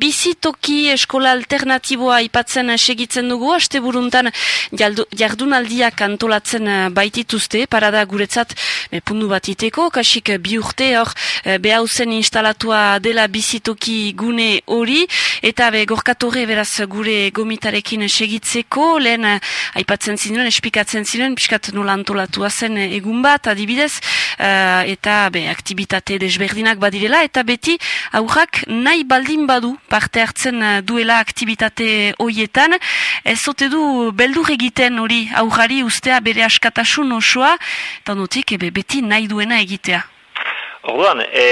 Bizitoki eskola alternatiboa ipatzen segitzen dugu, aste buruntan jardunaldiak antolatzen eh, baitituzte, parada guretzat e, pundu bat iteko, kasik bi urte hor behauzen instalatua dela bizitoki gune hori, eta be gorkatore beraz gure gomitarekin segitzeko, lehen aipatzen zinuen, espikatzen zinuen, piskat nola antolatua zen egun bat, adibidez, eta be aktivitate desberdinak badirela, eta beti aurrak nahi baldin badu parte hartzen eh, duela aktivitate hoietan, ez zote du beldur egiten hori aurrari ustea bere askatasun osoa, eta notik ebe beti nahi duena egitea. Orduan, e,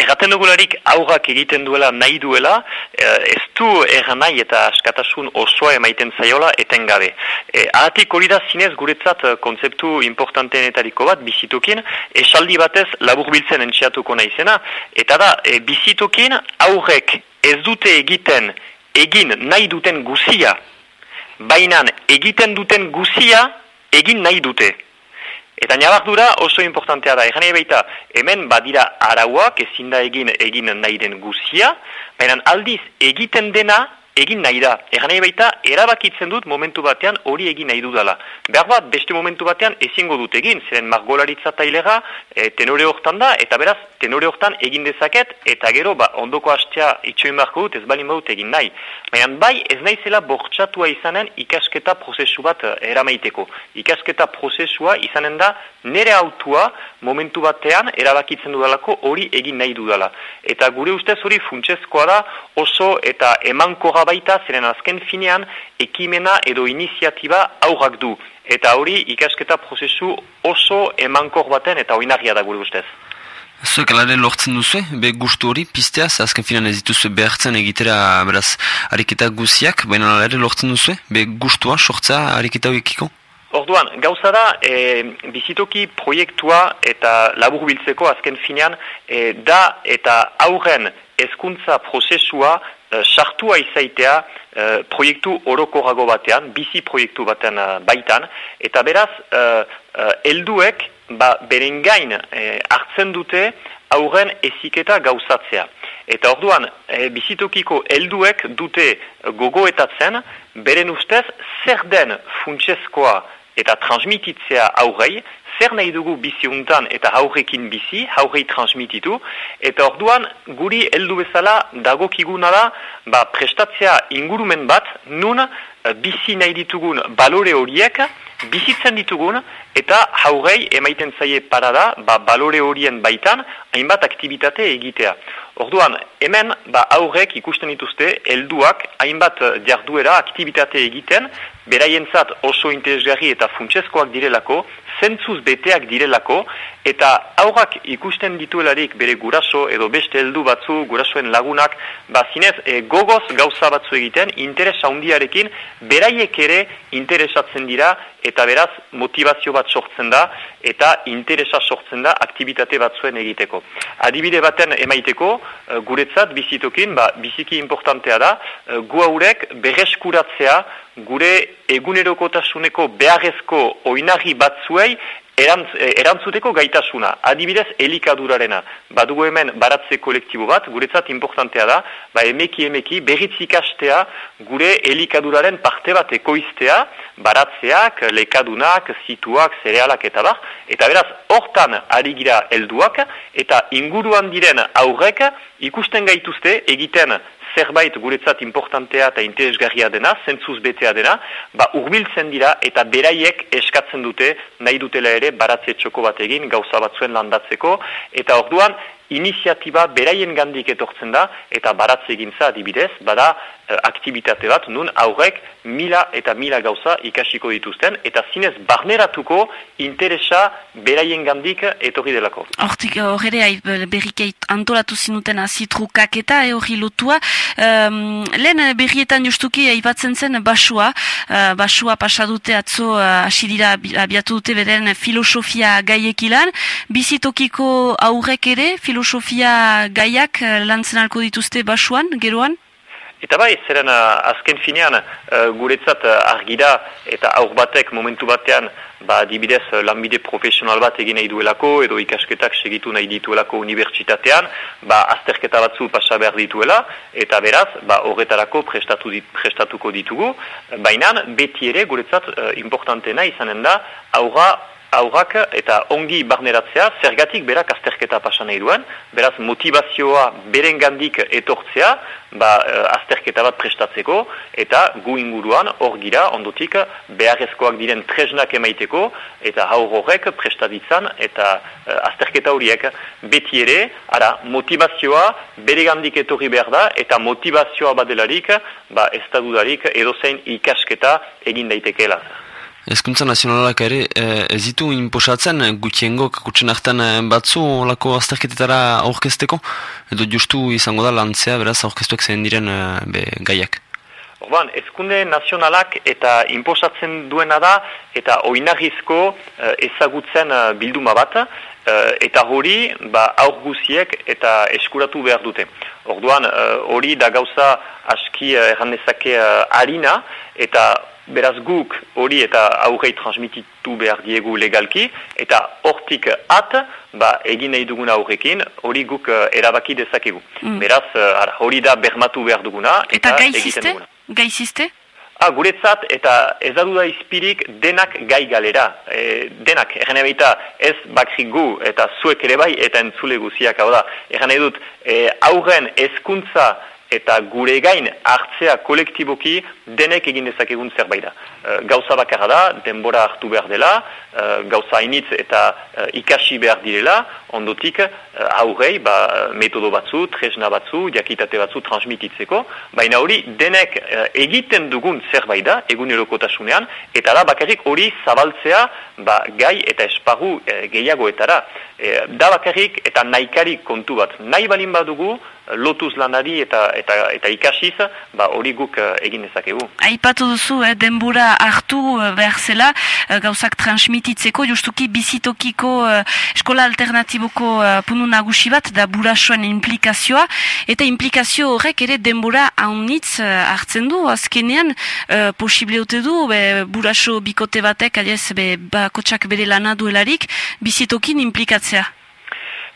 erraten dugularik aurrak egiten duela nahi duela, e, ez du erran nahi eta askatasun osoa emaiten zaiola etengabe. E, ahatik hori da zinez guretzat e, kontzeptu importanteenetariko bat, bizitokin, esaldi batez labur biltzen entxeatuko nahizena, eta da, e, bizitokin aurrek ez dute egiten egin nahi duten guzia, baina egiten duten guzia egin nahi dute. Eta nabardura oso importantea da, egan baita, hemen badira arauak ezin da egin egin nahi den guzia, baina aldiz egiten dena egin nahi da. Egan nahi baita, erabakitzen dut momentu batean hori egin nahi dudala. Behar bat, beste momentu batean ezingo dut egin, zeren margolaritza tailega e, tenore hortan da, eta beraz, tenore hortan egin dezaket, eta gero, ba, ondoko hastea itxoin beharko dut, ez bali modut egin nahi. Baina bai, ez nahi bortxatua izanen ikasketa prozesu bat e, eramaiteko. Ikasketa prozesua izanen da, nere autua momentu batean erabakitzen dudalako hori egin nahi dudala. Eta gure ustez hori funtsezkoa da oso eta emankorra baita, zeren azken finean, ekimena edo iniziatiba aurrak du. Eta hori ikasketa prozesu oso emankor baten eta oinagia da gure ustez. Zuek alare lortzen duzu, be gustu hori, piztea, azken finan ez dituzu behartzen egitera beraz ariketa guziak, baina alare lortzen duzu, be gustua sortza ariketa horiekiko? Orduan, gauza da, e, bizitoki proiektua eta labur biltzeko azken finean, e, da eta aurren ezkuntza prozesua Eh, sartua izaitea uh, proiektu orokorago batean, bizi proiektu batean baitan, eta beraz, uh, uh, elduek, ba, beren gain hartzen dute aurren eziketa gauzatzea. Eta orduan, e, bizitokiko helduek dute gogoetatzen, beren ustez, zer den funtsezkoa eta transmititzea aurrei, zer nahi dugu bizi untan eta haurrekin bizi, haurrei transmititu, eta orduan guri heldu bezala dagokiguna da ba, prestatzea ingurumen bat, nun eh, bizi nahi ditugun balore horiek, bizitzen ditugun, eta haurrei emaiten zaie parada, ba, balore horien baitan, hainbat aktivitate egitea. Orduan, hemen ba, aurrek ikusten dituzte, helduak hainbat jarduera aktivitate egiten, beraientzat oso interesgarri eta funtsezkoak direlako, zentzuz beteak direlako, eta aurrak ikusten dituelarik bere guraso edo beste heldu batzu, gurasoen lagunak, ba zinez e, gogoz gauza batzu egiten, interes handiarekin, beraiek ere interesatzen dira, eta beraz motivazio bat sortzen da, eta interesa sortzen da aktivitate batzuen egiteko. Adibide baten emaiteko, guretzat bizitokin, ba, biziki importantea da, e, gu haurek bereskuratzea, gure egunerokotasuneko beharrezko oinarri batzuei erantz, eh, erantzuteko gaitasuna, adibidez elikadurarena. Badugu hemen baratze kolektibo bat, guretzat importantea da, ba emeki emeki berritzik astea gure elikaduraren parte bat ekoiztea, baratzeak, lekadunak, zituak, zerealak eta bar, eta beraz, hortan ari gira helduak eta inguruan diren aurrek ikusten gaituzte egiten zerbait guretzat importantea eta interesgarria dena, zentzuz betea dena, ba urbiltzen dira eta beraiek eskatzen dute nahi dutela ere baratze txoko bat egin gauza batzuen landatzeko. Eta orduan iniziatiba beraien gandik etortzen da eta baratze egintza adibidez, bada eh, aktivitate bat nun aurrek mila eta mila gauza ikasiko dituzten eta zinez barneratuko interesa beraien gandik etorri delako. Hortik horre berrikeit antolatu zinuten azitrukak eta hori lotua. Um, lehen berrietan justuki aipatzen zen basua, uh, basua pasadute atzo uh, asidira abiatu dute beren filosofia gaiekilan, bizitokiko aurrek ere filosofia gaiak lantzen alko dituzte basuan, geroan? Eta bai, zeren azken finean uh, guretzat argira eta aur batek momentu batean ba, dibidez lanbide profesional bat egin nahi duelako edo ikasketak segitu nahi dituelako unibertsitatean, ba, azterketa batzu pasa behar dituela eta beraz, ba, horretarako prestatu dit, prestatuko ditugu. Baina beti ere guretzat uh, importantena izanen da aurra aurrak eta ongi barneratzea, zergatik berak azterketa pasan nahi duen, beraz motivazioa beren gandik etortzea, ba, eh, azterketa bat prestatzeko, eta gu inguruan hor gira ondotik beharrezkoak diren tresnak emaiteko, eta haur horrek prestaditzan, eta uh, azterketa horiek beti ere, ara, motivazioa bere gandik etorri behar da, eta motivazioa badelarik, ba, ez da dudarik edozein ikasketa egin daitekeela. Ezkuntza nazionalak ere eh, ez ditu inposatzen gutiengo kakutsen hartan eh, batzu olako azterketetara aurkezteko edo justu izango da lantzea beraz aurkeztuak zen diren eh, be, gaiak. Orban, ezkunde nazionalak eta inposatzen duena da eta oinarrizko ezagutzen bilduma bat eta hori ba, aur guziek eta eskuratu behar dute. Orduan hori da gauza aski errandezake harina eta Beraz guk hori eta aurrei transmititu behar diegu legalki, eta hortik at, ba, egin nahi duguna aurrekin, hori guk uh, erabaki dezakegu. Mm. Beraz, uh, hori da bermatu behar duguna, eta, eta egiten duguna. Gaiziste? Ah, guretzat, eta ez da duda izpirik denak gai galera. E, denak, erren ebaita ez bakri gu, eta zuek ere bai, eta entzule guziak, hau da. Erren edut, e, aurren ezkuntza, eta gure gain hartzea kolektiboki denek egin dezakegun zerbait da. E, gauza bakarra da, denbora hartu behar dela, e, gauza hainitz eta e, ikasi behar direla, ondotik aurrei ba, metodo batzu, tresna batzu, jakitate batzu transmititzeko, baina hori denek egiten dugun zerbait da, egun erokotasunean, eta da bakarrik hori zabaltzea ba, gai eta esparru gehiagoetara. da bakarrik eta naikarik kontu bat. Nahi balin badugu, lotuz lanari eta eta eta ikasiz, ba hori guk uh, egin dezakegu. Aipatu duzu, eh, denbora hartu uh, behar zela, uh, gauzak transmititzeko, justuki bizitokiko uh, eskola alternatiboko uh, punu nagusi bat, da burasoen implikazioa, eta implikazio horrek ere denbora haunitz hartzen du, azkenean uh, posible ote du, be, buraso bikote batek, aliez, be, bakotsak bere lana duelarik, bizitokin implikatzea.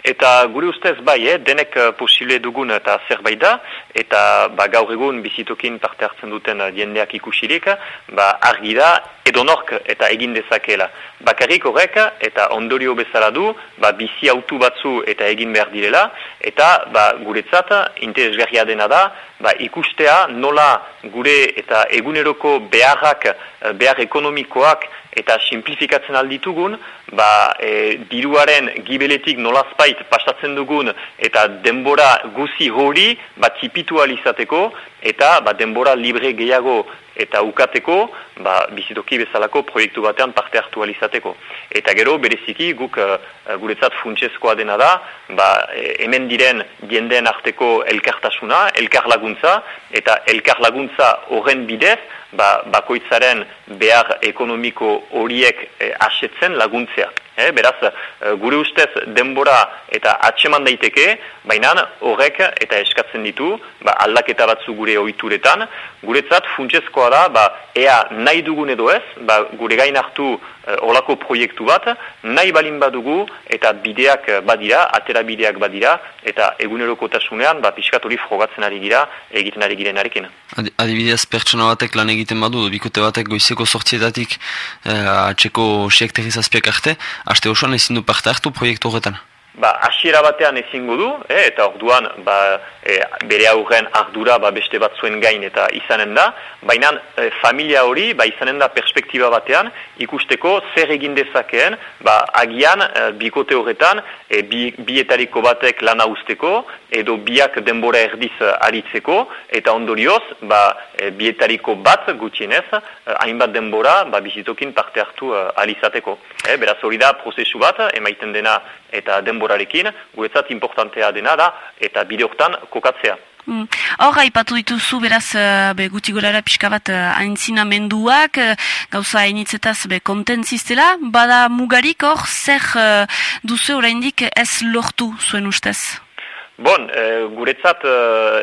Eta gure ustez bai, eh, denek uh, posible dugun eta zerbait da, eta ba, gaur egun bizitokin parte hartzen duten uh, jendeak ikusirik, ba, argi da edonork eta egin dezakela. Bakarrik horrek eta ondorio bezala du, ba, bizi autu batzu eta egin behar direla, eta ba, guretzat interesgarria dena da, ba, ikustea nola gure eta eguneroko beharrak, eh, behar ekonomikoak, eta simplifikatzen alditugun, ba, e, diruaren gibeletik nolazpait pasatzen dugun eta denbora guzi hori bat zipitu alizateko eta ba, denbora libre gehiago eta ukateko ba, bizitoki bezalako proiektu batean parte hartu alizateko. Eta gero bereziki guk uh, guretzat funtsezkoa dena da, ba, e, hemen diren jendeen arteko elkartasuna, elkar laguntza, eta elkar laguntza horren bidez, ba, bakoitzaren behar ekonomiko horiek e, asetzen laguntzea. E, beraz, e, gure ustez denbora eta atseman daiteke, baina horrek eta eskatzen ditu, ba, aldaketa batzu gure ohituretan, guretzat funtsezkoa da, ba, ea nahi dugun edo ez, ba, gure gain hartu e, olako proiektu bat, nahi balin badugu eta bideak badira, atera bideak badira, eta egunerokotasunean, ba, piskat hori frogatzen ari gira, egiten ari giren arekin. Adibidez, pertsona batek lan egiten badu, bikote batek goizeko sortzietatik eh, atxeko siek terizazpiak arte, aste osoan ezin du parte hartu proiektu horretan? Ba, asiera batean ezingo du, eh, eta orduan ba, e, bere aurren ardura ba, beste batzuen gain eta izanen da, baina e, familia hori ba, izanen da perspektiba batean ikusteko zer egin dezakeen, ba, agian e, bikote horretan e, bi, bietariko batek lana usteko, edo biak denbora erdiz aritzeko, eta ondorioz ba, e, bietariko bat gutienez, hainbat denbora ba, bizitokin parte hartu e, alizateko. E, beraz hori da prozesu bat, emaiten dena eta denborarekin, guretzat importantea dena da, eta bide hortan kokatzea. Mm. Hor, haipatu dituzu, beraz, uh, be, guti gorara pixka bat uh, aintzina menduak, uh, gauza hainitzetaz be, kontentziztela, bada mugarik hor, zer uh, duzu oraindik ez lortu zuen ustez? Bon, e, guretzat e,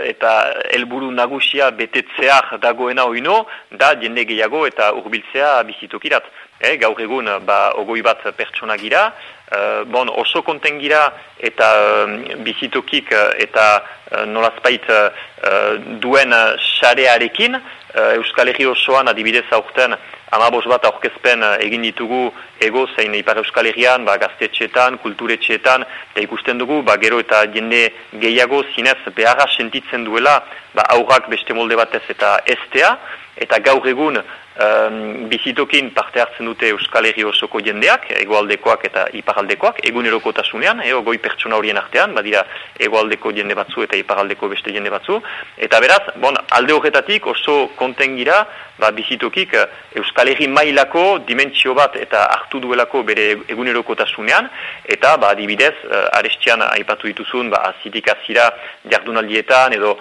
eta helburu nagusia betetzeak dagoena oino, da jende gehiago eta urbiltzea bizitokirat. E, gaur egun, ba, ogoi bat pertsona gira, e, bon, oso konten gira eta e, bizitokik eta e, nolazpait e, duen xarearekin, e, Euskal Herri osoan adibidez aurten amabos bat aurkezpen egin ditugu ego zein Ipar Euskal Herrian, ba, gaztetxeetan, kulturetxeetan, eta ikusten dugu, ba, gero eta jende gehiago zinez beharra sentitzen duela ba, aurrak beste molde batez eta estea, eta gaur egun um, bizitokin parte hartzen dute Euskal Herri osoko jendeak, egoaldekoak eta iparaldekoak, egunerokotasunean, e, goi pertsona horien artean, badira egoaldeko jende batzu eta iparaldeko beste jende batzu, eta beraz, bon, alde horretatik oso kontengira, ba, bizitokik Euskal Herri mailako dimentsio bat eta hartu duelako bere egunerokotasunean, eta ba, adibidez, arestian aipatu dituzun, ba, azitik azira jardunaldietan, edo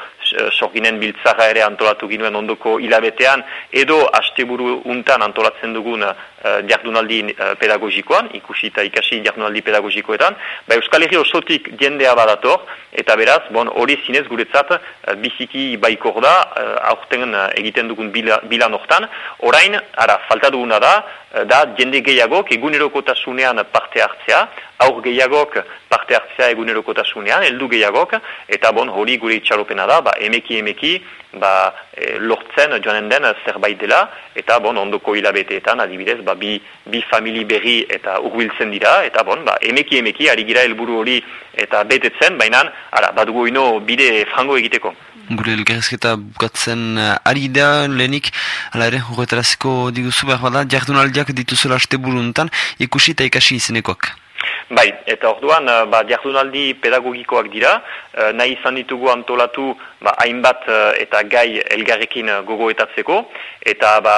sorginen biltzara ere antolatu ginuen ondoko hilabetean, edo asteburu untan antolatzen dugun uh, jardunaldi uh, pedagogikoan, ikusi eta ikasi jardunaldi pedagogikoetan, ba Euskal Herri osotik jendea badator, eta beraz, bon, hori zinez guretzat uh, biziki baikor da, uh, aurten uh, egiten dugun bila, bilan hortan, orain, ara, falta duguna da, da jende gehiagok egunerokotasunean parte hartzea, aur gehiagok parte hartzea egunerokotasunean, heldu gehiagok, eta bon, hori gure itxaropena da, ba, emeki emeki, ba, e, lortzen joanen den zerbait dela, eta bon, ondoko hilabeteetan, adibidez, ba, bi, bi famili berri eta urbiltzen dira, eta bon, ba, emeki emeki, ari gira helburu hori eta betetzen, baina, ara, badugu ino bide frango egiteko. Gure elgarrezketa bukatzen uh, ari da lehenik, ala ere, horretaraziko diguzu behar bada, jardunaldiak dituzela aste buruntan, ikusi eta ikasi izenekoak. Bai, eta orduan, uh, ba, jardunaldi pedagogikoak dira, uh, nahi izan ditugu antolatu ba, hainbat eta gai elgarrekin gogoetatzeko, eta ba,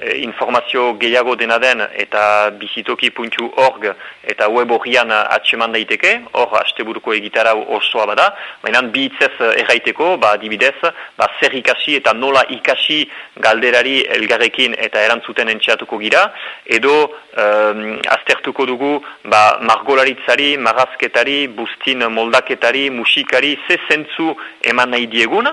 e, informazio gehiago dena den eta bizitoki.org eta web horrian atseman daiteke, hor asteburuko egitara osoa bada, baina bi hitzez erraiteko, ba, dibidez, ba, zer ikasi eta nola ikasi galderari elgarrekin eta erantzuten entxeatuko gira, edo um, aztertuko dugu ba, margolaritzari, marrazketari, bustin moldaketari, musikari, ze zentzu eman nahi diegun,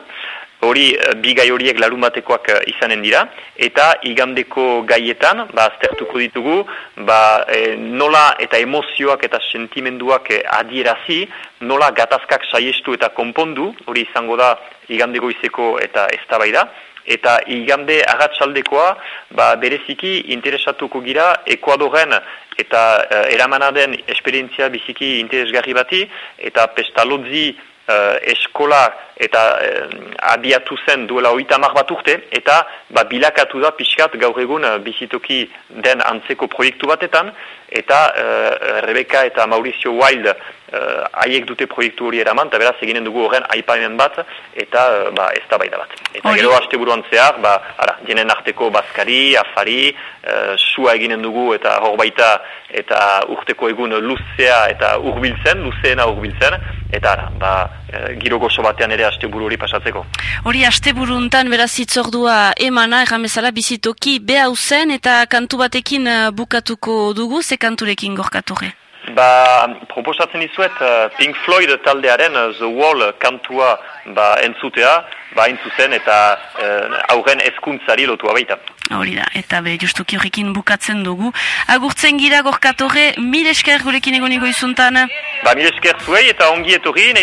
hori eh, bi gai horiek larun batekoak eh, izanen dira, eta igandeko gaietan, ba, aztertuko ditugu, ba, e, nola eta emozioak eta sentimenduak adierazi, nola gatazkak saiestu eta konpondu, hori izango da igandeko izeko eta eztabaida, eta igande agatsaldekoa ba, bereziki interesatuko gira Ekuadoren eta e, eramanaden esperientzia biziki interesgarri bati, eta pestalodzi uh, eskola eta uh, abiatu zen duela oita mar bat urte, eta ba, bilakatu da pixkat gaur egun uh, bizitoki den antzeko proiektu batetan, eta uh, Rebecca eta Mauricio Wild haiek dute proiektu hori eraman, eta beraz eginen dugu horren aipamen bat, eta uh, ba, ez da bat. Eta gero haste buruan zehar, ba, ara, jenen arteko bazkari, afari, uh, sua eginen dugu, eta hor baita, eta urteko egun luzea eta urbiltzen, luzeena urbiltzen, eta ara, ba, e, giro gozo batean ere asteburu hori pasatzeko. Hori asteburu untan beraz itzordua emana, erramezala bizitoki beha zen eta kantu batekin e, bukatuko dugu, ze kanturekin gorkature? Ba, proposatzen izuet uh, Pink Floyd taldearen The Wall kantua ba, entzutea, ba, entzuzen eta uh, aurren eskuntzari lotua baita. Hori da, eta be, justuki horrekin bukatzen dugu. Agurtzen gira gorkatorre, mil esker gurekin egoniko izuntan? Ba, mil esker zuei eta ongi etorri,